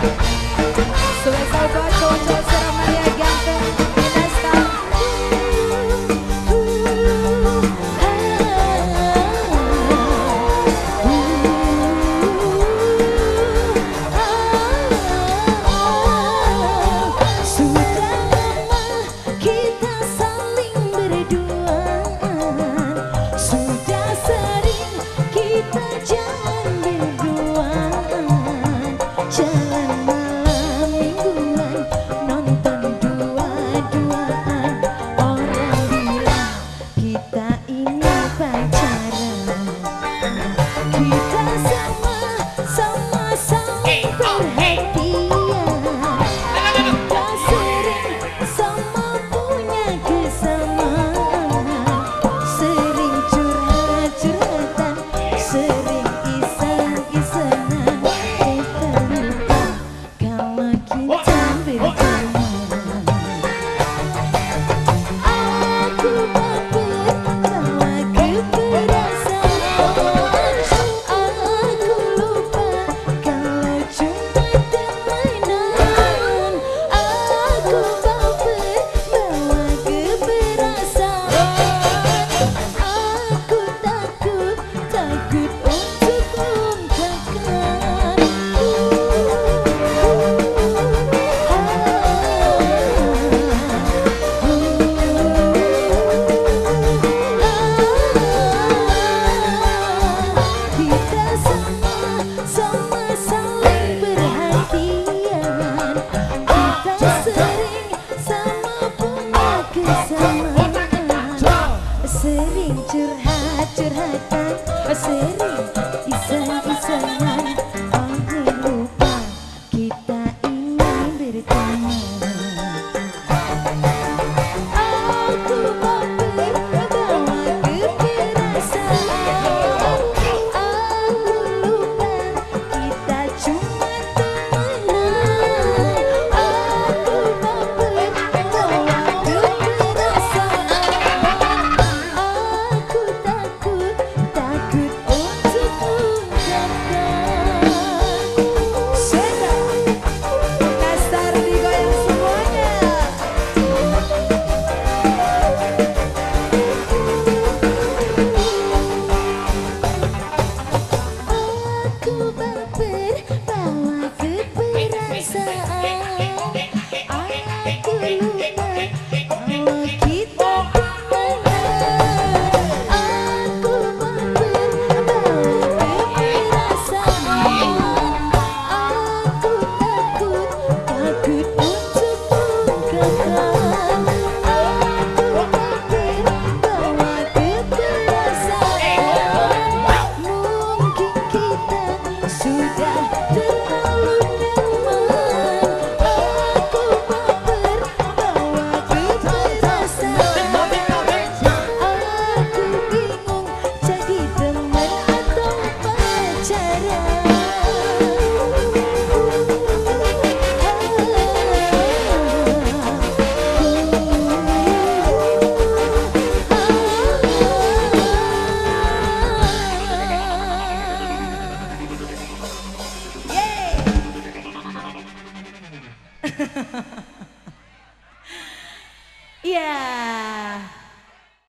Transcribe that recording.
So as Vai ser ele. yeah.